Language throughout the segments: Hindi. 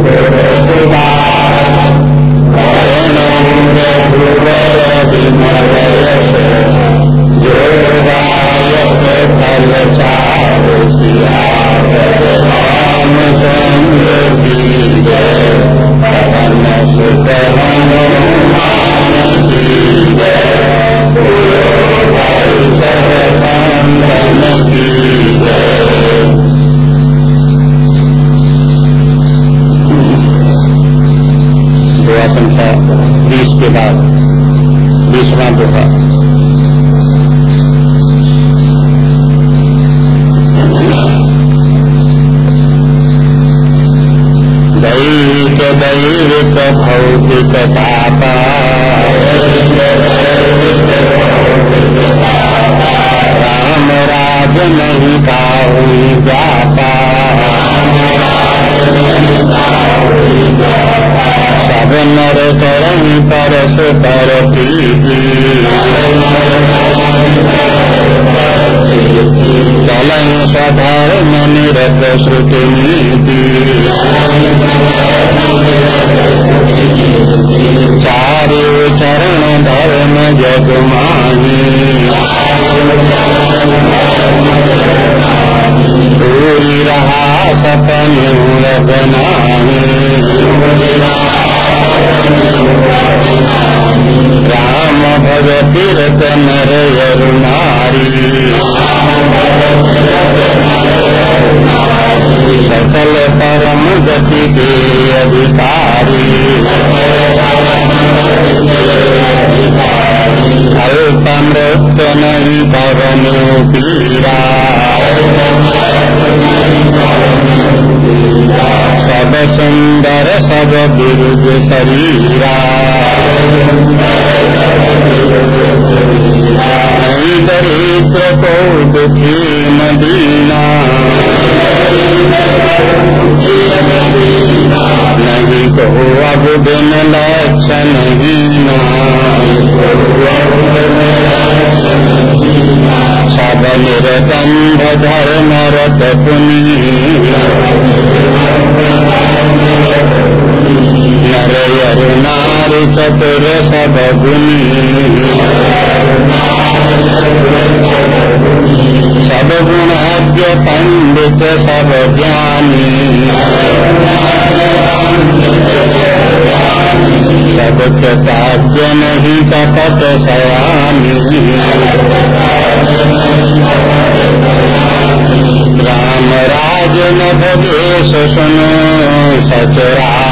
Deus. नर करम परस पर प्रीति। चलन साधारण निरत श्रुति नीति। चारो चरण धर्म जगमानी पूरी रहा सपन रगनानी राम भगवती रतन नारी। सकल परम गति के अधिकारी। अल्प नहीं पवन पीरा। सुंदर सब बिरुद शरीरा। नहीं दरिद्र को दुखी मदीना। नहीं तो अब दिन लक्षण हीना। सब निरदम्भ धर्म रत पुनी नर अरुणार चतुर सब गुण सब गुण अज्ञ पंडित सब ज्ञानी सब कृताज्ञ नहीं कपट सयानी राम राज न भवेश सुनो सचरा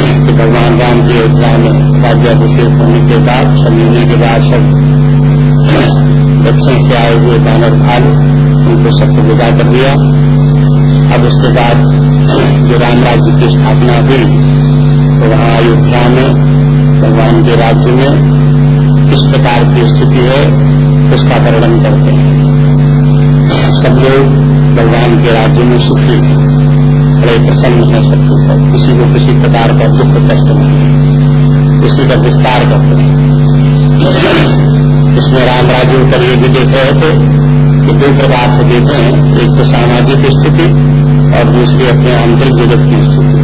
तो भगवान राम की अयोध्या में राज्याभिषेक होने के बाद समझने के बाद सब दक्षिण से आए हुए बैनर भाग उनको सबको विदा कर दिया। अब उसके बाद जो राम राज्य की स्थापना हुई तो वहाँ अयोध्या में, भगवान के राज्य में किस प्रकार की स्थिति है, उसका वर्णन करते हैं। सब लोग भगवान के राज्य में सुखी हैं। बड़े प्रसन्न है सबके सब किसी को किसी प्रकार का दुख कष्ट नहीं है। का विस्तार करते हैं। इसमें राम राज्य पर तो ये भी देख रहे थे कि दो प्रकार से देते हैं। एक तो सामाजिक स्थिति और दूसरी अपने आंतरिक जगत की स्थिति।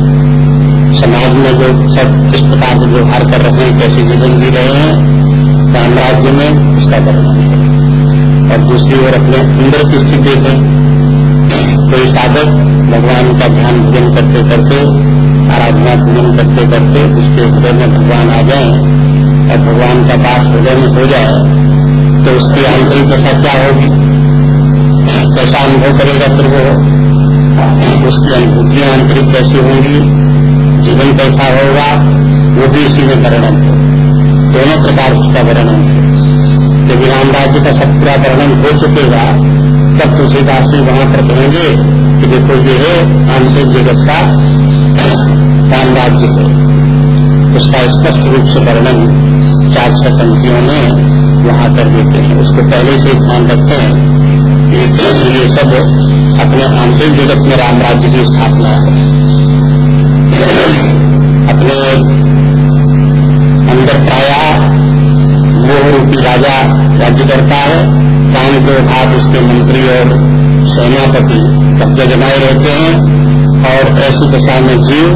समाज में जो सब किस प्रकार के व्यवहार कर रहे हैं, कैसे जीवन जी रहे हैं, राम राज्य में उसका वर्णन है। और दूसरी ओर अपने अंदर की स्थिति देखें कोई साधक भगवान का ध्यान पूजन करते करते, आराधना पूजन करते करते उसके हृदय में भगवान आ जाए और भगवान का पास हृदय में हो जाए तो उसकी आंतरिक दशा क्या होगी? कैसा अनुभव करेगा फिर वो? उसकी अनुभूतियाँ आंतरिक कैसी होंगी? जीवन कैसा होगा? वो भी इसी में वर्णन हो। दोनों प्रकार उसका वर्णन है। क्योंकि रामराज्य का सब पूरा वर्णन हो चुकेगा तब तुलसीदास जी वहाँ पर कहेंगे कि देखो ये है आंतरिक जगत का राम राज्य है उसका स्पष्ट रूप से वर्णन चार छह पंक्तियों में वहाँ कर देते हैं। उसको पहले से ध्यान रखते हैं ये सब अपने आंतरिक जगत में राम राज्य की स्थापना है। अपने अंदर प्राया मोह रूपी राजा राज्य करता है। काम को भाग उसके मंत्री और सेनापति कब्जा जमाए रहते हैं और ऐसी दशा में जीव,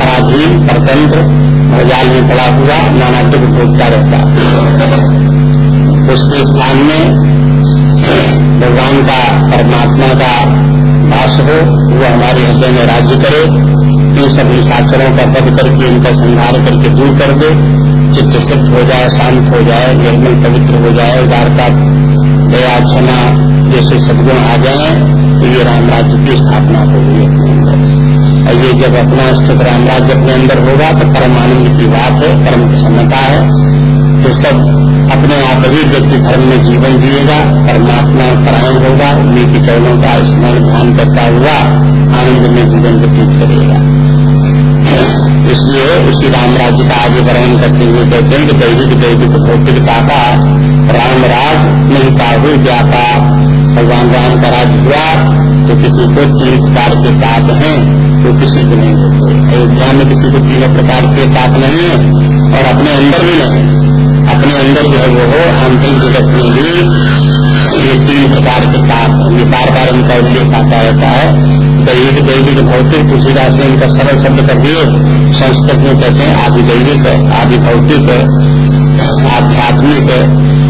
पराधीन, परतंत्र, भजाल में पड़ा हुआ नाना दुख भोगता रहता उसके स्थान में भगवान का, परमात्मा का वास हो, वो हमारे हृदय में राज्य करे इन सभी निशाचरों का वध करके इनका संहार करके दूर कर दे चित्त सिद्ध हो जाए, शांत हो जाए, निर्मल पवित्र हो जाए उदारता दया, क्षमा जैसे सदगुण आ जाए तो ये राम राज्य की स्थापना होगी अपने अंदर और ये जब अपना स्थित राम राज्य अपने अंदर होगा तो परम आनंद की बात है, परम प्रसन्नता है। तो सब अपने आप ही व्यक्ति धर्म में जीवन जिएगा, परमात्मा परायण होगा, उन्हीं के चरणों का स्मरण ध्यान करता हुआ आनंद में जीवन व्यतीत करेगा। इसलिए उसी राम राज्य का आगे वर्णन करते हुए कहते हैं कि दैविक दैविक भौतिक का राम राज नहीं काबू व्यापा भगवान राम का राज हुआ तो किसी को तीन प्रकार के पाप हैं तो किसी को नहीं होते। अयोध्या में किसी को तीनों प्रकार के पाप नहीं है, और अपने अंदर भी नहीं। अपने अंदर जो है वो हो, आंतरिक जगत में भी ये तीन प्रकार के पाप ये बार बार उनका उल्लेख आता रहता है। दैविक दैविक भौतिक, तुलसीदास ने इनका सरल शब्द कर दिए संस्कृत में कहते हैं आदि दैविक आदि भौतिक आध्यात्मिक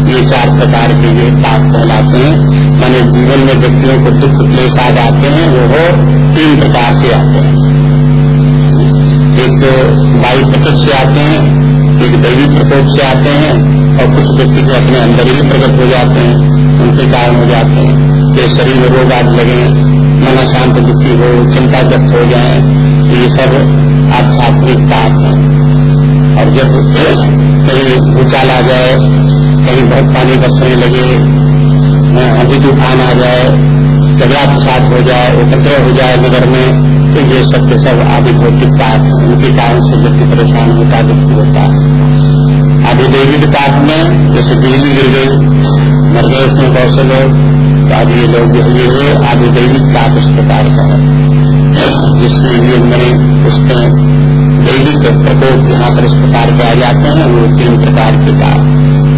ये चार प्रकार के ये पाप कहलाते हैं। माने जीवन में व्यक्तियों को दुख, क्लेश आ जाते हैं, वो हो तीन प्रकार से आते हैं। एक तो वायु प्रकट से आते हैं, एक दैवी प्रकोप से आते हैं, और कुछ व्यक्ति के अपने अंदर ही प्रकट हो जाते हैं, उनके कारण हो जाते हैं, कि शरीर रोग आज लगे मन अशांत दुखी हो, चिंताग्रस्त हो जाए तो ये सब आध्यात्मिक पाप है। और जब कहीं भूचाल आ जाए, कहीं बहुत पानी बरसने लगे अभी तूफ़ान आ जाए झगड़ा प्रसाद हो जाए, उपद्रव हो जाए नगर में तो ये सब के सब आदि भौतिक ताप उनके कारण से व्यक्ति परेशान होता, दुखी होता। है आदि दैविक ताप में जैसे बिजली गिर गई, मर गए उसमें बहुत से लोग। तो आदि ये लोग ये है आदि दैविक ताप इस प्रकार का है। जिसके लिए मैंने उसमें दैविक प्रकोप यहाँ पर इस प्रकार के आ जाते हैं, वो तीन प्रकार के ताप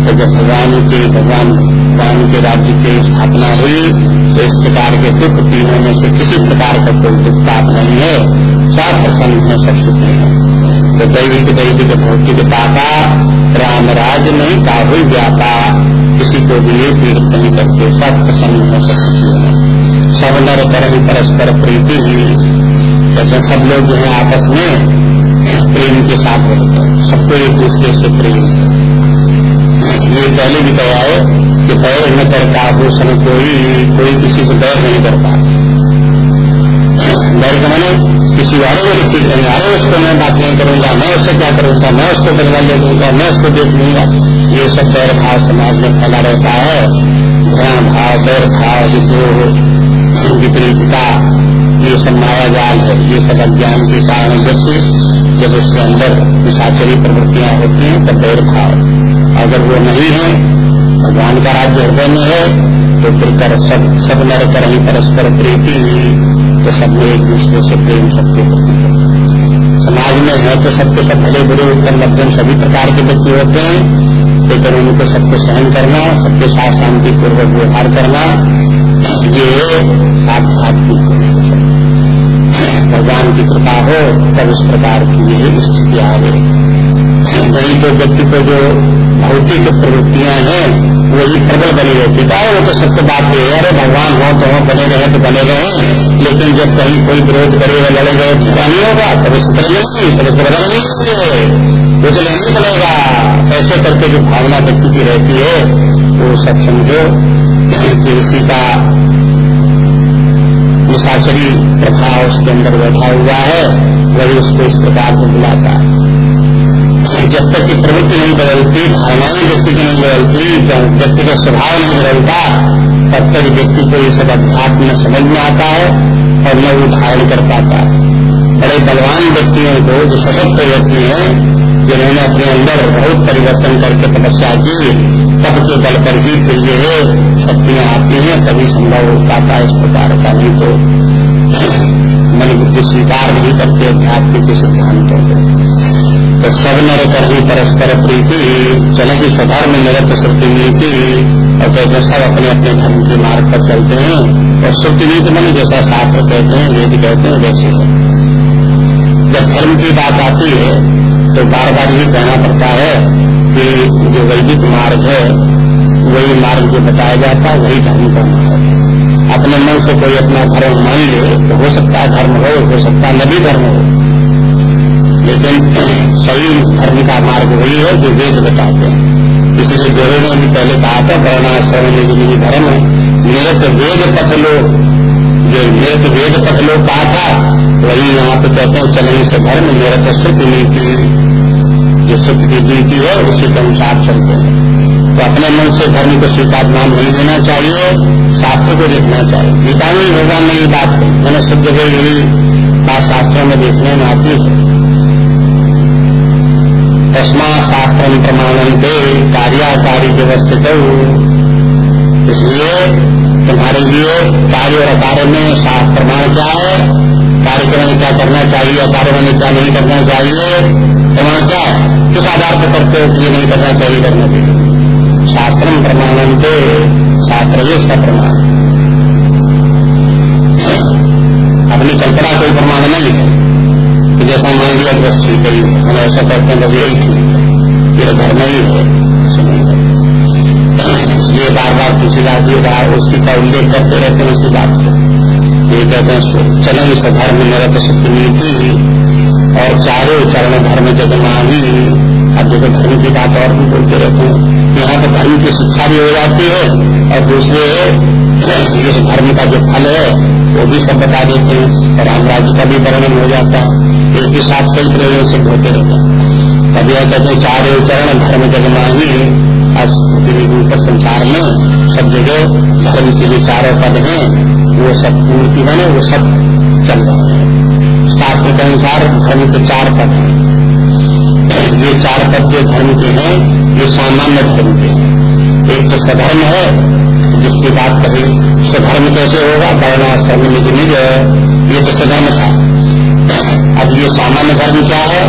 तो जब भगवान के, भगवान भगवान के राज्य की स्थापना हुई तो इस प्रकार के दुख तीनों में से किसी प्रकार का कोई दुख ताप नहीं है। सब प्रसन्न है, सब सुखी है। तो दैविक दैविक, भौतिक पापा राम राज नहीं काबुल व्यापा। किसी को भी ये पीड़ित नहीं करते, सब प्रसन्न हो सुखी है। सब नर कर परस्पर प्रीति ही। जैसे सब लोग जो है आपस में, प्रेम के साथ रहते हैं। सबको एक दूसरे से प्रेम ये पहले भी कहा है कि बैर न करता भूषण कोई कोई किसी से बैर नहीं करता। बैर का मैंने किसी और को ठीक नहीं अरे उसको मैं बात नहीं करूँगा, मैं उससे क्या करूँगा, मैं उसको बदला ले दूँगा, मैं उसको देख लूँगा। ये सब बैर भाव समाज में फैला रहता है। ध्यान भाव बैर भाव, विद्रोह, विपरीतता, ये सब माया जाल है। ये सब अज्ञान के कारण व्यक्ति जब उसके अंदर निशाचरी प्रवृत्तियाँ होती हैं, तब बैर भाव। अगर वो नहीं है, भगवान का राज्य हृदय में है तो फिर कर सब सब नर कर ही परस्पर प्रीति तो सब एक दूसरे से प्रेम, सबके प्रति है समाज में है तो सबके सब भले बुरे, उत्तम, मध्यम, सभी प्रकार के व्यक्ति होते हैं। लेकिन उनको सबको सहन करना, सबके साथ शांति पूर्वक व्यवहार करना, ये आध्यात्मिक भगवान की कृपा हो, तब इस प्रकार की यही स्थिति आ गई। नहीं तो व्यक्ति को जो भौतिक प्रवृत्तियाँ हैं वही प्रबल बनी रहती है। वो तो सत्य बात है अरे भगवान हो तो हो, बने रहे तो बने रहे। लेकिन जब कहीं कोई विरोध करेगा लड़ेगा झगड़ा नहीं होगा, तब इस नहीं सब इसको बदल नहीं वो तो नहीं बनेगा। ऐसे करके जो भावना व्यक्ति की रहती है, वो सब समझो कि उसी का निशाचरी प्रभाव उसके अंदर बैठा हुआ है, वही उसको इस प्रकार से बुलाता है। जब तक की प्रवृत्ति नहीं बदलती धारणाएँ व्यक्ति की नहीं बदलती व्यक्ति का स्वभाव नहीं बदलता, तब तक व्यक्ति को ये सब अध्यात्म में समझ में आता है और न वो धारण कर पाता है। बड़े बलवान व्यक्तियों को, जो सशक्त व्यक्ति हैं, जिन्होंने अपने अंदर बहुत परिवर्तन करके तपस्या की, तब के बल पर ही फिर ये शक्तियाँ आती हैं, तभी संभव हो पाता है इस प्रकार का नहीं तो। मन बुद्धि स्वीकार नहीं करते अध्यात्म के सिद्धांतों को। तो सब नर कर ही परस्पर प्रीति, चले की स्वधर्म निरत श्रुति नीति, और कहते सब अपने अपने धर्म के मार्ग पर चलते हैं, और श्रुति नीति मन जैसा शास्त्र कहते हैं, वेद कहते हैं, वैसे है। जब धर्म की बात आती है तो बार बार ये कहना पड़ता है कि जो वैदिक मार्ग है, वही मार्ग जो बताया जाता है, वही धर्म का मार्ग है। अपने मन से कोई अपना धर्म मान ले तो हो सकता है धर्म हो हो सकता है नभी धर्म हो। लेकिन सही धर्म का मार्ग वही है जो वेद बताते हैं। इसीलिए गुरु ने भी पहले कहा था वर्णा श्रवण धर्म है। निरत वेद पथ लोग जो निरत वेद पथ लोग कहा था, वही यहाँ पे कहते हैं चलने से धर्म मेरा तो सुख नीति। जो सुख की नीति है, उसी के अनुसार चलते हैं। तो अपने मन से धर्म को स्वीकार नाम नहीं देना चाहिए, शास्त्र को देखना चाहिए। गीता में भगवान ने ये बात कही, मैंने जगह यही, बात शास्त्रों में देखने में आती है। तस्मा शास्त्र प्रमाणन दे कार्याकारी व्यवस्थित इसलिए तुम्हारे लिए कार्य और अकार्य में शास्त्र प्रमाण क्या है? कार्यक्रम क्या करना चाहिए, अकार्य में क्या नहीं करना चाहिए? प्रमाण क्या है? किस आधार पर करते हो ये नहीं करना चाहिए करना चाहिए शास्त्र प्रमाणंते शास्त्र ही इसका प्रमाण। अपनी कल्पना कोई प्रमाण नहीं है। जैसा मान लिया बस ठीक है हम ऐसा करते हैं, बस यही ठीक ये धर्म ही है। इसलिए बार बार तुलसीदास जी बार उसी का उल्लेख करते रहते हैं, उसी बात को। ये कहते हैं चलन सधर्म नीति और चारों चरण धर्म जगमाही। अब देखो, धर्म की बात और भी बोलते रहते हैं। यहाँ पर धर्म की शिक्षा भी हो जाती है। और दूसरे, इस धर्म का जो फल है, वो भी सब बता देते हैं। और राम राज्य का भी वर्णन हो जाता है। ही साथ कई प्रयोग सिद्ध होते रहते हैं। तब यह कहते हैं, चारों चरण धर्म जगमाही आज पृथ्वी संसार में सब जगह धर्म के जो चारों पद हैं, वो सब पूर्ति बने, वो सब चल रहे हैं। शास्त्र के अनुसार धर्म के चार पद हैं। ये चार पद जो धर्म के हैं, ये सामान्य धर्म के हैं। एक तो सधर्म है जिसकी बात कही सधर्म कैसे होगा? वर्णा सर्व निज निज ये तो सधर्म था। अब ये सामान्य धर्म क्या है?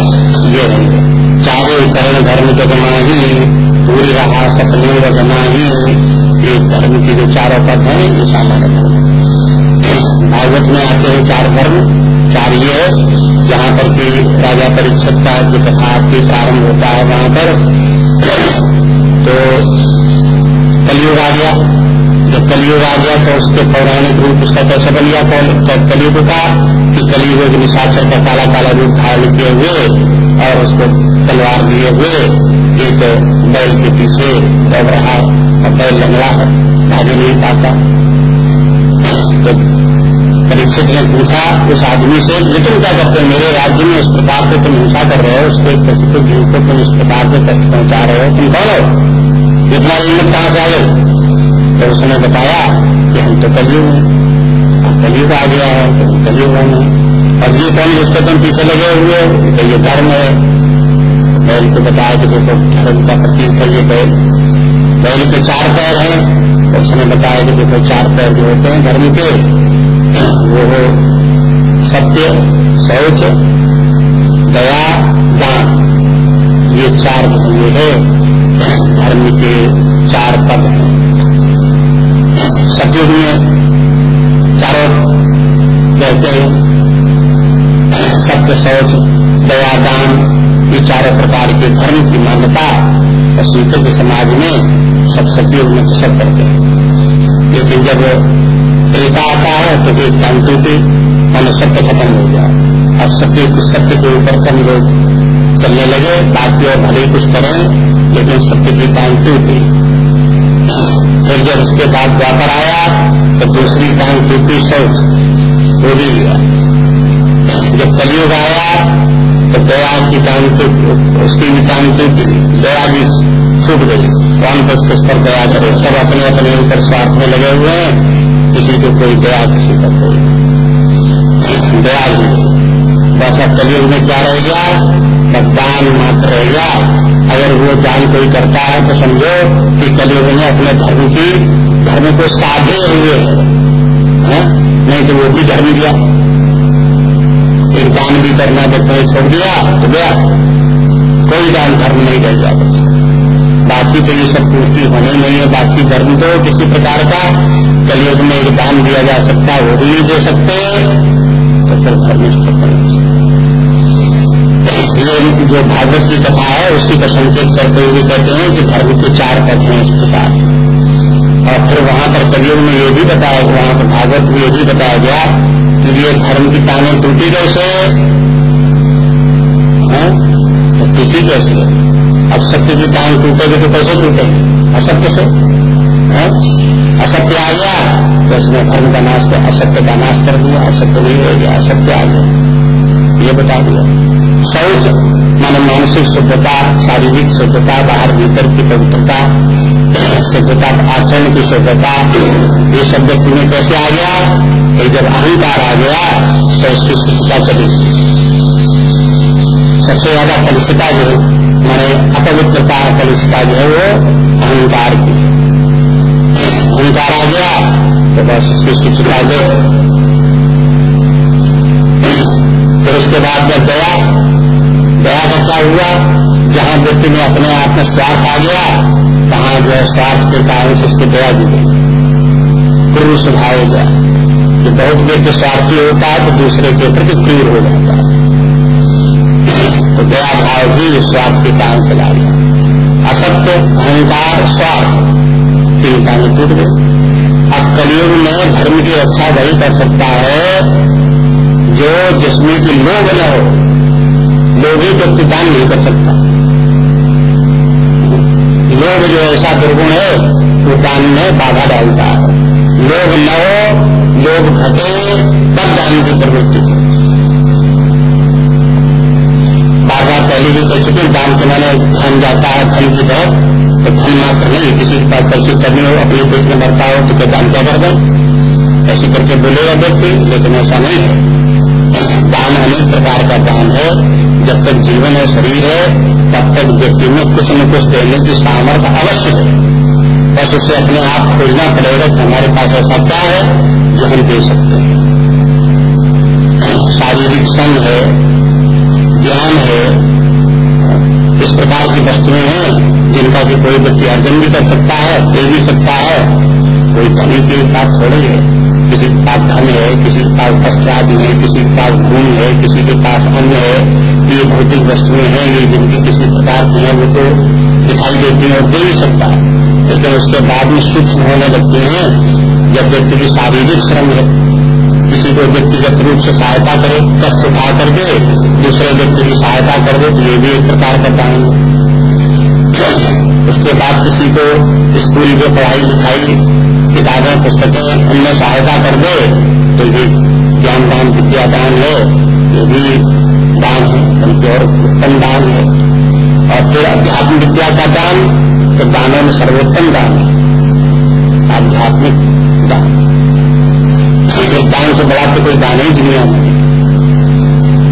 ये रहेंगे चारों धर्म जगमा ही पूरी रहा सपने रजना ही, ये धर्म के जो चारों पद हैं, ये सामान्य धर्म भागवत में आते हैं चार धर्म। चार ये है, जहाँ पर की राजा परीक्षक का जो कथा आपकी प्रारंभ होता है वहाँ पर। तो कलयुग आ गया। जब कलयुग आ गया तो उसके पौराणिक रूप उसका कैसे बन गया? कलयुग का कि कलयुग एक निशाचर का काला काला रूप धारण किए हुए और उसको तलवार दिए हुए एक बैल के पीछे दौड़ रहा और बैल लंगड़ा है। भागे नहीं पाता तो परीक्षित ने पूछा, उस आदमी से तुम क्या करते मेरे राज्य में इस प्रकार से तुम हिंसा कर रहे हो, उसके प्रसिद्ध जीव को तुम इस प्रकार से कष्ट पहुँचा रहे हो? तुम कौन हो? इतना हिम्मत कहाँ से तो उसने बताया कि हम तो कलयुग हैं। कलयुग आ गया है तो कलयुग है और ये कौन जिसको तुम पीछे लगे हुए तो ये धर्म है। बैल को बताया कि देखो, धर्म का प्रतीक है ये बैल। बैल के चार पैर हैं। तो उसने बताया कि देखो, चार पैर जो होते हैं धर्म के, वो हो सत्य शौच दया, दान। ये चार ये है। धर्म के चार पद हैं। सत्युग में चारों कहते सत्य शौच दया दान ये चारों प्रकार के धर्म की मान्यता और स्वीकृत समाज में सब सत्युग में तो सब करते हैं। लेकिन जब त्रेता आता है तो एक टाइम टूटे मैंने सत्य खत्म हो गया। अब सत्य सत्य के ऊपर कम लोग चलने लगे, बाकी और भले कुछ करें, लेकिन सत्य की टाइम टूटी। फिर जब उसके बाद द्वापर आया तो दूसरी टाइम टूटी सोच वो भी लिया जब कलयुग आया तो दया की टांग टूट उसकी भी टांग टूटी दया भी छूट गई। कौन कुछ किस पर दया करे। सब अपने अपने ऊपर स्वार्थ में लगे हुए हैं। किसी को कोई दया, किसी पर कोई दया भी बस अब कलयुग में क्या रह गया? दान मात्र रह गया। अगर वो दान कोई करता है तो समझो कि कलयुग में अपने धर्म की धर्म को साधे हुए है। नहीं तो वो भी धर्म दिया। एक दान भी करना तो छोड़ दिया तो गया। कोई दान धर्म नहीं रह जाता। बाकी तो ये सब पूर्ति होने नहीं है। बाकी धर्म तो किसी प्रकार का कलयुग में एक दान दिया जा सकता वो भी नहीं दे सकते। तो फिर धर्मिष्ठ ये जो भागवत की कथा है, उसी का संकेत करते हुए कहते हैं कि धर्म के चार पद हैं इस प्रकार। और फिर वहाँ पर कलयुग में ये भी बताया वहाँ पर भागवत में ये भी बताया गया कि ये धर्म की ताने टूटी कैसे? तो टूटी कैसे? अब सत्य की तान टूटेगी तो कैसे टूटेगी? असत्य से। असत्य आ गया तो उसने धर्म का नाश कर, असत्य का नाश कर दिया, असत्य नहीं हो गया, असत्य आ गया। ये बता दिया। शौच, मान मानसिक शुद्धता, शारीरिक शुद्धता, बाहर भीतर की पवित्रता शुद्धता आचरण की शुद्धता। ये व्यक्ति में कैसे आ गया? एक जब अहंकार आ गया तो उसकी शुद्धता चली। सबसे ज़्यादा कलुषिता जो मैंने अपवित्रता कलुषिता जो है वो अहंकार की अहंकार आ गया तो बस उसकी शिक्षिता दे। फिर उसके बाद जब दया दया का क्या हुआ? जहाँ व्यक्ति में अपने आप में स्वार्थ आ गया वहाँ जो है स्वार्थ के कारण से उसकी दया दी गई। क्रूर हो गया कि बहुत व्यक्ति स्वार्थी होता है तो दूसरे के प्रति क्रूर हो जाता है। तो दया भाव भी स्वार्थ के कारण चला गया असत्य, अहंकार, स्वार्थ, तीन कान टूट गए अब कलयुग में धर्म की रक्षा वही कर सकता है, जो जिसमें की लोभ न हो लोभी व्यक्ति दान नहीं कर सकता। लोभ जो ऐसा दुर्गुण है, वो दान में बाधा डालता है। लोग न हो, लोग घटे, तब दान की प्रवृत्ति बार बार पहले भी कह चुके दान के मैंने धन जाता है, धन की तरफ़ तो धन मात्र नहीं, किसी के पास पैसे करनी हो, अपने पेट में मरता हो तो क्या दान क्या कर दें? ऐसे करके बोलेगा व्यक्ति, लेकिन ऐसा नहीं है। दान अनेक प्रकार का दान है। जब तक जीवन है, शरीर है, तब तक व्यक्ति में कुछ न कुछ देने की सामर्थ्य अवश्य है। बस उसे अपने आप खोजना पड़ेगा कि हमारे पास ऐसा क्या है जो हम दे सकते हैं। शारीरिक संग है, ज्ञान है, इस प्रकार की वस्तुएँ हैं जिनका कि कोई व्यक्ति अर्जन भी कर सकता है, दे भी सकता है। कोई धनी की बात थोड़ी है। किसी के पास धन है, किसी के पास वस्त्र आदि है, किसी के पास भूमि है, किसी के पास अन्न है, ये भौतिक वस्तुएँ हैं, ये जिनकी किसी प्रकार की है, वो तो दिखाई देती है और दे भी सकता। है लेकिन उसके बाद में सूक्ष्म होने लगते हैं, जब व्यक्ति की शारीरिक श्रम है। किसी को व्यक्तिगत रूप से सहायता करे, कष्ट उठा करके दूसरे व्यक्ति की सहायता कर दे तो ये भी एक प्रकार का काम है। उसके बाद किसी को स्कूल में पढ़ाई लिखाई किताबें, पुस्तकें उनमें सहायता कर दे तो ये ज्ञान दान, विद्या दान है ये भी दान है बल्कि और उत्तम दान है। और फिर अध्यात्म विद्या का दान तो दानों में सर्वोत्तम दान है। आध्यात्मिक दान। दान से बड़ा तो कोई दान ही दुनिया में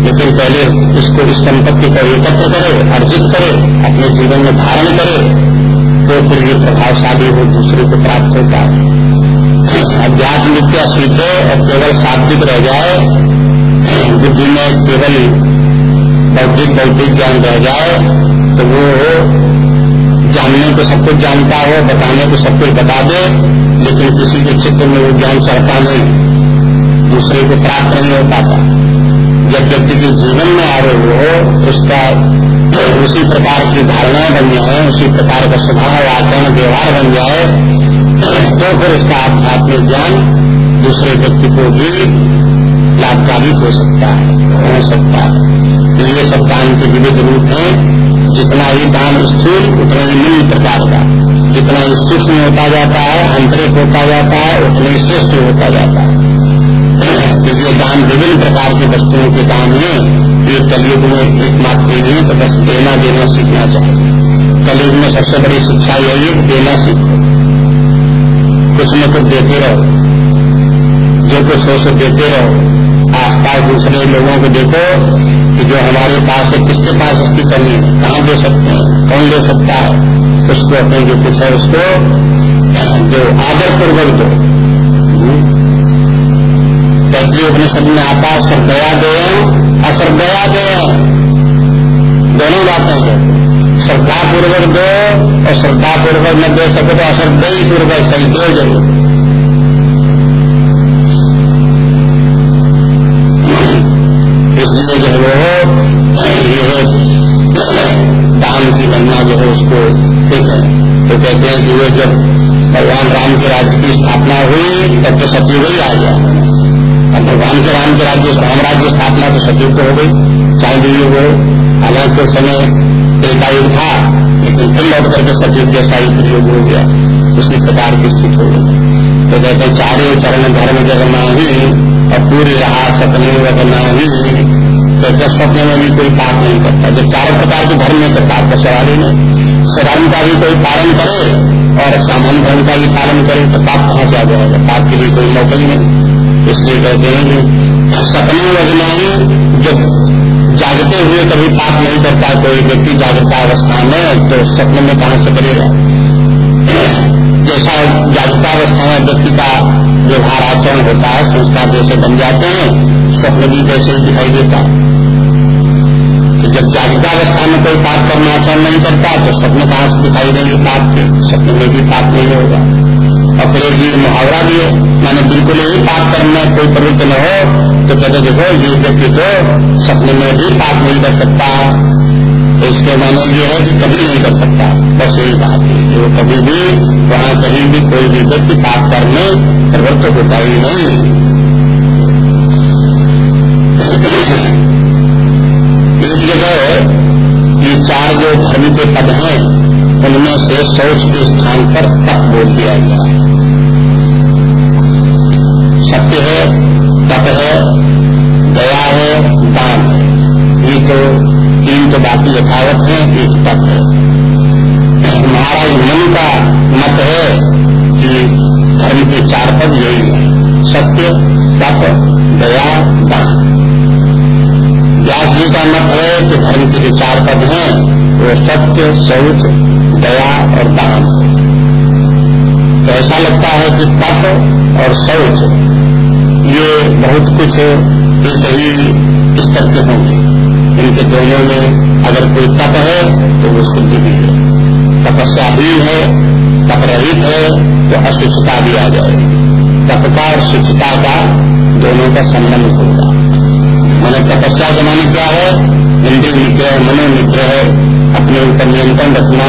लेकिन पहले इसको इस संपत्ति को एकत्र करे, अर्जित करे, अपने जीवन में धारण करे तो फिर ये प्रभावशाली हो, दूसरे को प्राप्त होता है। अध्यात्म विद्या सीखे और केवल सात्विक रह जाए, बुद्धि में केवल बौद्धिक बौद्धिक ज्ञान रह जाए तो वो जानने को सब कुछ जानता हो, बताने को सब कुछ बता दे, लेकिन किसी के चित्र में वो ज्ञान चढ़ता नहीं। दूसरे को प्राप्त नहीं हो पाता। जब व्यक्ति के जीवन में आ रहे हो, उसका उसी प्रकार की धारणाएँ बन जाए, उसी प्रकार का स्वभाव, आचरण, व्यवहार बन जाए तो फिर उसका आध्यात्मिक ज्ञान दूसरे व्यक्ति को भी लाभकारी हो सकता है, हो सकता है। तो ये सब दान के विविध रूप हैं। जितना ही दान स्थूल उतना ही निम्न प्रकार का। जितना ही सूक्ष्म होता जाता है, आंतरिक होता जाता है, उतना ही श्रेष्ठ होता जाता है। तो ये विभिन्न प्रकार की वस्तुओं के दाम है ये कलयुग में एकमात्र नहीं तो बस देना देना सीखना चाहिए। कलयुग में सबसे बड़ी शिक्षा यही है देना सीखो। कुछ न कुछ देते रहो। जो कुछ हो सो देते रहो। आसपास दूसरे लोगों को देखो कि जो हमारे पास है, किसके पास उसकी कमी है? कहाँ दे सकते हैं? कौन ले सकता है? उसको अपने जो कुछ है, उसको जो आदर पूर्वक दो। तैतरी उपनिषद में आता है श्रद्धया दे अश्रद्धया दे। दोनों बातें हैं। श्रद्धा पूर्वक दो और श्रद्धा पूर्वक न दे सके तो अश्रद्धा ही पूर्वक, सही दो ज़रूर। इसलिए जो है वो दान की गणना जो है उसको ठीक है। तो कहते हैं कि वो जब भगवान राम के राज्य की स्थापना हुई, तब तो सचिव ही आ गया। अब भगवान के राम के राज्य, राम राज्य स्थापना तो सचिव तो हो गई। चाहे वो हालाँकि उस समय एकायुग था, लेकिन फिर लौट करके सचिव जैसा ही प्रयोग हो गया। उसी प्रकार की स्थिति हो गई। तो कहते चारों चरण धर्म जगना ही, और पूरी रहा सपने वगना ही तो जब स्वप्न में भी कोई पाप नहीं करता। जब चारों प्रकार के धर्म में तो पाप का सवाल ही नहीं। स्वधर्म का भी कोई पालन करे, और सामान्य धर्म का भी पालन करे तो पाप कहाँ से आ जाएगा? पाप के लिए कोई मौका ही नहीं। इसलिए कहते हैं कि सपने वजना ही जब जागते हुए कभी पाप नहीं करता, कोई व्यक्ति जागृता अवस्था में तो स्वप्न में कहाँ से करेगा जैसा जागृतावस्था में व्यक्ति का व्यवहार आचरण होता है संस्कार जैसे बन जाते हैं स्वप्न भी वैसे ही दिखाई देता है। तो जब जागृतावस्था में कोई पाप करना आचरण नहीं करता तो स्वप्न कहाँ दिखाई देंगे पाप के? स्वप्न में भी पाप नहीं होगा। और फिर एक मुहावरा भी है। मैंने बिल्कुल ही पाप करने कोई प्रवृत्ति न हो। तो कहते, देखो, ये व्यक्ति तो सपने में भी पाप नहीं कर सकता। तो इसके माने ये है कि कभी नहीं कर सकता। बस यही बात है कि वो कभी भी, वहाँ कहीं भी कोई भी व्यक्ति पाप करने प्रवृत्त होता ही नहीं। एक जगह ये चार जो धर्म के पद हैं उनमें से सोच के स्थान पर तप बोल दिया गया। सत्य है, तप है, दया है, दान है। ये तो तीन तो बाकी यथावत है, एक तप है। महाराज मन का मत है कि धर्म के चार पद यही है, सत्य, तप, दया, दान। व्यास जी का मत है कि धर्म के जो चार पद हैं, वो सत्य, शौच दया और दान। तो ऐसा लगता है कि तप और शौच, ये बहुत कुछ एक ही स्तर के होंगे। इनके दोनों में अगर कोई तप है तो वो शुद्ध भी है। तपस्याहीन है, तप रहित है तो अशुद्धता भी आ जाएगी। तप का और शुद्धता का दोनों का संबंध होगा। मैंने तपस्या जमाने क्या है? इंद्रिय निग्रह मनो निग्रह अपने ऊपर नियंत्रण रखना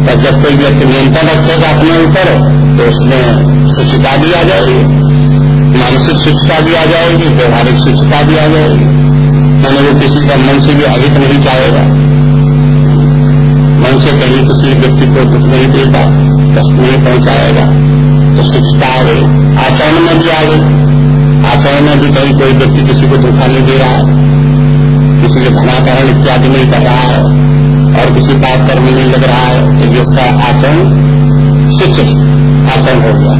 तो जब कोई व्यक्ति नियंत्रण रखेगा अपने ऊपर तो उसमें शुचिता भी आ जाएगी, मानसिक शुचिता भी आ जाएगी, व्यवहारिक शुचिता भी आ जाएगी। मैंने वो किसी का मन से भी अधिक नहीं चाहेगा। मन से कहीं किसी व्यक्ति को दुख नहीं देगा कष्ट नहीं पहुंचाएगा तो शिक्षता आ गई। आचरण में भी आ गई। आचरण में भी कहीं कोई व्यक्ति किसी को धोखा नहीं दे रहा है किसी के धनाकरण इत्यादि नहीं कर रहा है। और किसी पाप कर्म नहीं लग रहा है ये उसका आचरण शिक्षित आचरण हो गया।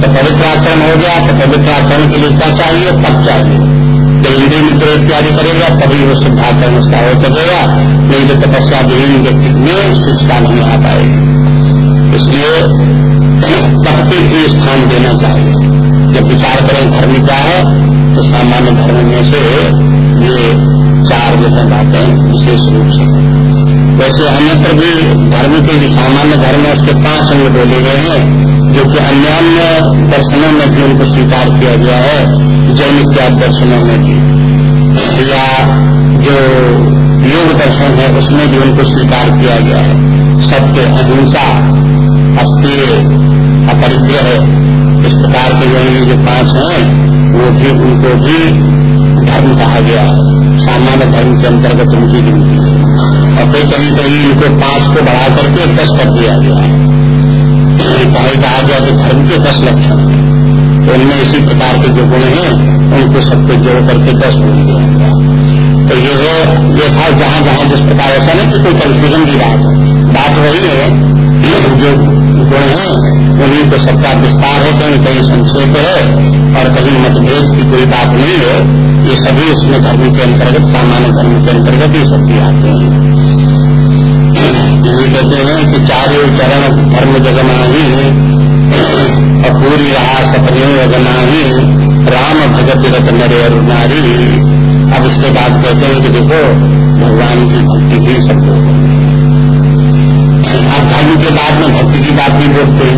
तो पवित्र आचरण हो गया तो पवित्र आचरण के लिए क्या चाहिए? तब चाहिए। जब इंद्रिय मित्र इत्यादि करेगा, तभी वो शुद्धाचरण उसका हो सकेगा। नहीं तो तपस्या विहीन व्यक्ति में शिक्षता नहीं आ पाएगी। इसलिए तप के स्थान देना चाहिए। जब विचार करें धर्म क्या है तो सामान्य धर्म में से ये चार जो है बातें विशेष रूप से वैसे अन्यत्र भी धर्म के जो सामान्य धर्म है, उसके पाँच अंग बोले गए हैं, जो कि अन्य अन्य दर्शनों में भी उनको स्वीकार किया गया है, जैन इत्यादि दर्शनों में भी। या जो योग दर्शन है, उसमें भी उनको स्वीकार किया गया है। सत्य, अहिंसा, अस्थिर, अपरिग्रह, इस प्रकार के जो जो पाँच हैं, वो भी उनको भी धर्म कहा गया है। सामान्य धर्म के अंतर्गत उनकी गिनती है। और फिर कहीं कहीं इनको पाँच को बढ़ा करके दस कर दिया गया है। कहीं कहा गया कि धर्म के दस लक्षण तो उनमें इसी प्रकार के जो गुण हैं, उनको सबको जोड़ करके दस गुण दिया गया तो ये है ये था जहाँ जहाँ जिस प्रकार ऐसा नहीं कि कोई कंफ्यूजन की बात बात वही है जो गुण है, उन्हीं को सबका विस्तार है, कहीं कहीं संक्षेप है और कहीं मतभेद की कोई बात नहीं है। ये सभी उसमें धर्म के अंतर्गत, सामान्य धर्म के अंतर्गत ही सभी आते हैं। ये कहते हैं कि चारों चरण धर्म जगमाही अपूरी रहा सपने जगमाही राम भगत रत नरे और नारी अब इसके बाद कहते हैं कि देखो, भगवान की भक्ति भी सब लोग धर्म के बाद में भक्ति की बात भी बोलते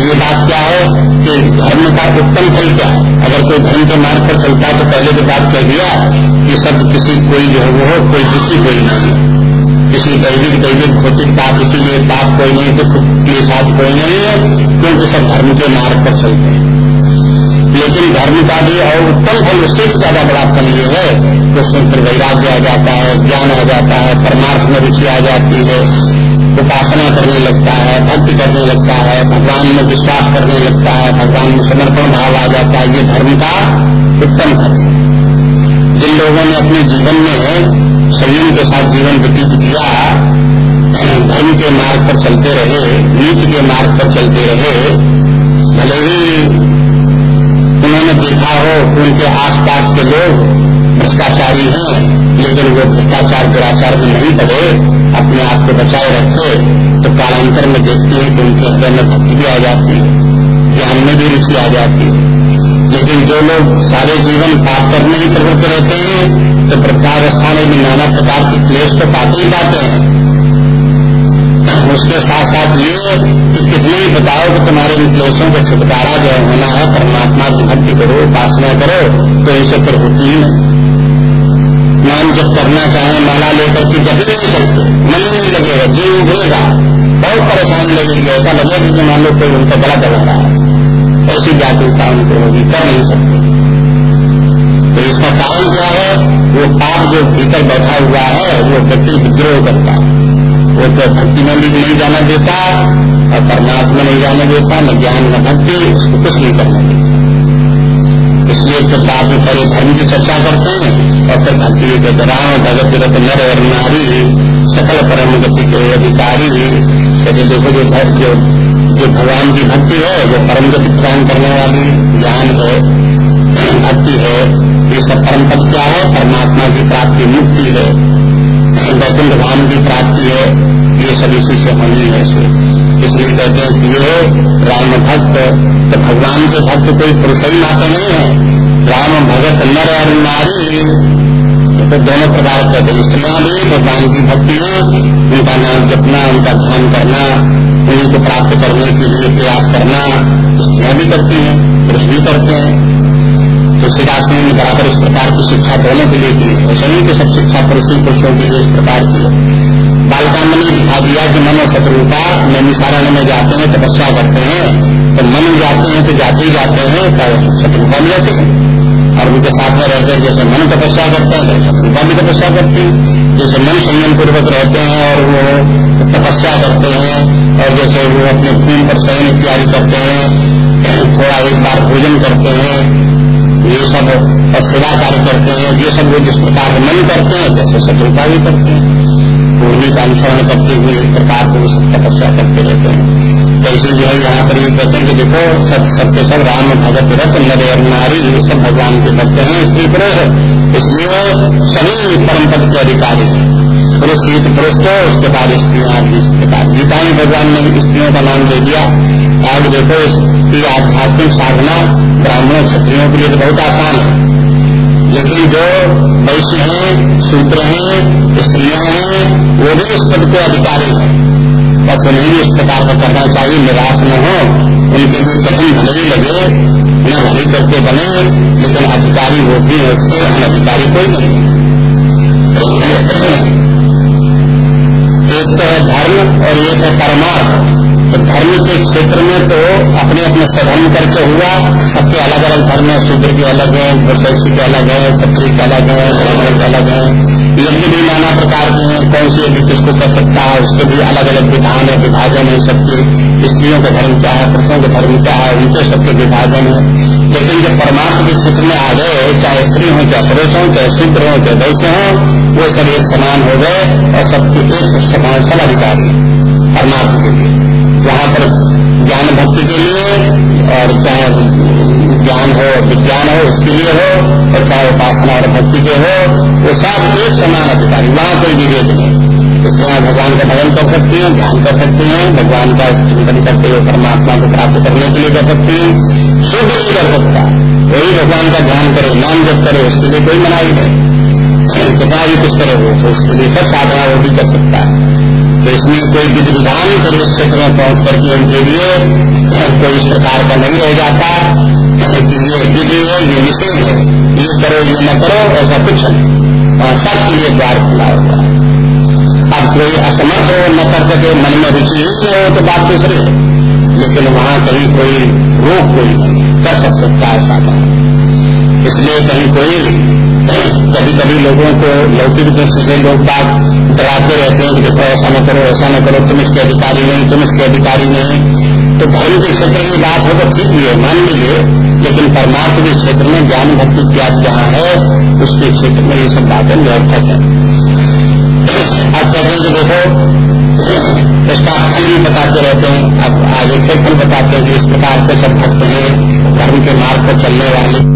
ये बात क्या है कि धर्म का उत्तम फल क्या है? अगर कोई धर्म के मार्ग पर चलता है तो पहले तो बात कह दिया कि सब किसी कोई जो है वो कोई किसी कोई नहीं किसी दैविक दैविक भौतिक पाप इसीलिए पाप कोई नहीं, दुख के साथ कोई नहीं है, क्योंकि सब धर्म के मार्ग पर चलते हैं। लेकिन धर्म का भी और उत्तम फल उससे ज़्यादा बड़ा फल ये है कि उसमें फिर वैराग्य आ जाता है, ज्ञान आ जाता है, परमार्थ में रुचि आ जाती है उपासना करने लगता है, भक्ति करने लगता है, भगवान में विश्वास करने लगता है, भगवान में समर्पण भाव आ जाता है, ये धर्म का उत्तम फल है। जिन लोगों ने अपने जीवन में संयम के साथ जीवन व्यतीत किया, धर्म के मार्ग पर चलते रहे नीति के मार्ग पर चलते रहे, भले ही उन्होंने देखा हो उनके आसपास के लोग भ्रष्टाचारी हैं, लेकिन वो भ्रष्टाचार दुराचार में नहीं पड़े। अपने आप को बचाए रखे तो कालांतर में देखते हैं कि उनके अंदर में भक्ति भी आ जाती है, ज्ञान में भी रुचि आ जाती है। लेकिन जो लोग सारे जीवन पाप करने ही प्रवृत्त रहते हैं तो वृद्धावस्था में नाना प्रकार के क्लेश तो पाते ही पाते हैं। उसके साथ साथ ये कि कितने ही बताओ कि तुम्हारे इन क्लेशों का छुटकारा जो होना है, परमात्मा की भक्ति करो, उपासना करो तो इनसे फिर होती ही नहीं। नाम जब करना चाहे, माला लेकर के जब भी नहीं सकते मन नहीं लगेगा, जीव उभरेगा। बहुत परेशानी लगेगी, ऐसा लगेगा कि मान लो कोई उनका गला दबा रहा है। ऐसी व्याकुलता उनको होगी, कर नहीं सकते। तो इसका कारण क्या है? वो पाप जो भीतर बैठा हुआ है, वो व्यक्ति विद्रोह करता है। वो तो भक्ति में भी नहीं जाना देता, और परमात्मा नहीं जाने देता, न ज्ञान, न भक्ति, उसको कुछ नहीं करना देता। इसलिए फिर बाद में पहले धर्म की चर्चा करते हैं और फिर भक्ति के दौरान भगत विरत, नर और नारी, सकल परम गति के अधिकारी कहते देखो जो जो जो भगवान की भक्ति है, जो परम गति प्रदान करने वाली ज्ञान है, भक्ति है, ये सब परम पद क्या है? परमात्मा की प्राप्ति, मुक्ति है, वैकुंठ धाम की प्राप्ति है, ये सब इसी से होनी है इसलिए कहते हैं कि ये राम भक्त तो भगवान के भक्त कोई पुरुष ही नाते नहीं है। राम भगत नर और नारी। तो दोनों प्रकार के स्त्रियाँ भी भगवान की भक्ति है। उनका नाम जपना, उनका ध्यान करना, उन्हीं को प्राप्त करने के लिए प्रयास करना स्त्रियाँ भी करती हैं, पुरुष भी करते हैं। तो सिराज ने बराबर इस प्रकार की शिक्षा दोनों के लिए की है। नहीं कि सब शिक्षा पुरुषों पुरुषों के लिए इस प्रकार की है। बालकांड ने दिखा दिया कि मन शत्रुता नैमिसारण में जाते हैं, तपस्या करते हैं। तो मन जाते हैं तो जाते ही जाते हैं तो शत्रुता भी जाते हैं। और उनके साथ में रहते हैं, जैसे मन तपस्या करते हैं तो शत्रुता भी तपस्या करती है। जैसे मन संयम पूर्वक रहते हैं और वो तपस्या करते हैं, और जैसे वो अपने खून पर शयन इत्यादि करते हैं, थोड़ा एक बार भोजन करते हैं, ये सब और सेवा कार्य करते हैं, ये सब वो जिस प्रकार मन करते हैं, जैसे शत्रुता भी करते हैं। पूर्वी का अनुसरण करते हुए एक प्रकार से वो सब तपस्या करते रहते हैं। तो इसी जो है यहाँ पर ये कहते हैं कि देखो सब सबके सब राम भगत रथ नर और नारी, ये सब भगवान के भक्त हैं स्त्री पुरुष इसलिए सभी परम पद के अधिकारी हैं। पुरुष शीत पुरुष तो उसके बाद स्त्रियाँ भी इस प्रकार। गीता में भगवान ने स्त्रियों का नाम दे दिया। आज देखो इसकी आध्यात्मिक साधना ब्राह्मणों क्षत्रियों के लिए तो बहुत आसान है। लेकिन जो वैश्य हैं, सूत्र हैं, स्त्रियाँ हैं, वो भी इस पद के अधिकारी हैं। बस उन्हें भी इस प्रकार का करना चाहिए, निराश न हो। उनके लिए कठिन भले ही लगे न भले करके बने, लेकिन अधिकारी वो भी है, उसके अनधिकारी कोई नहीं। एक तो धर्म, और एक है परमार्थ। तो धर्म के क्षेत्र में तो अपने अपने तो धर्म करके हुआ। सबके अलग अलग धर्म है। शूद्र के अलग है वैश्य के अलग है क्षत्रिय के अलग है ब्राह्मण के अलग है। यज्ञ भी नाना प्रकार के हैं। कौन सी यज्ञ किसको कर सकता है, उसके भी अलग अलग विधान है, विभाजन है सबके। स्त्रियों का धर्म क्या है, पुरुषों का धर्म क्या है, उनके सबके विभाजन है। लेकिन जब परमात्मा के क्षेत्र में आ गए, चाहे स्त्री हो, चाहे पुरुष हो, चाहे शूद्र हो, चाहे वैश्य हो, वो सब एक समान हो गए और सबके एक समान सब अधिकारी परमात्मा के लिए। पर ज्ञान भक्ति के लिए और चाहे ज्ञान हो, विज्ञान हो, उसके लिए हो, और चाहे उपासना और भक्ति के हो, वो सब एक समान अधिकारी, वहाँ कोई विवेक नहीं। इसलिए भगवान का भजन कर सकते हैं, ध्यान कर सकते हैं, भगवान का चिंतन करते हुए परमात्मा को प्राप्त करने के लिए कर सकते हैं, शुद्ध नहीं कर सकता। वही भगवान का ध्यान करे, नाम जब करे, उसके लिए कोई मनाई नहीं। कितना भी कुछ करे वो तो उसके लिए सब साधना वो भी कर सकता है। तो इसमें कोई विधि विधान क्षेत्र में पहुँच करके उनके लिए कोई इस प्रकार का नहीं रह जाता कि ये विधि है, ये निषेध है। ये करो, ये न करो, ऐसा कुछ नहीं। और सबके लिए द्वार खुला हुआ है। अब कोई असमर्थ हो, न कर सके, मन में रुचि ही हो तो बात दूसरी है। लेकिन वहाँ कहीं कोई रोक कोई कर सकता है साधन इसलिए कहीं कोई कभी कभी लोगों को लौकिक दृष्टि से लोग बात डराते रहते हैं कि देखो ऐसा न करो, ऐसा न करो, तुम इसके अधिकारी नहीं, तुम इसके अधिकारी नहीं। तो धर्म के क्षेत्र की बात हो तो ठीक भी है, मान लीजिए लेकिन परमात्मा के क्षेत्र में ज्ञान भक्ति त्याग जहाँ है, उसके क्षेत्र में ये सब बातें निरर्थक है। अब कहते हैं कि देखो इसका फल भी बताते रहते हैं अब आगे फिर फल बताते हैं कि इस प्रकार से सब भक्त हैं, धर्म के मार्ग पर चलने वाले।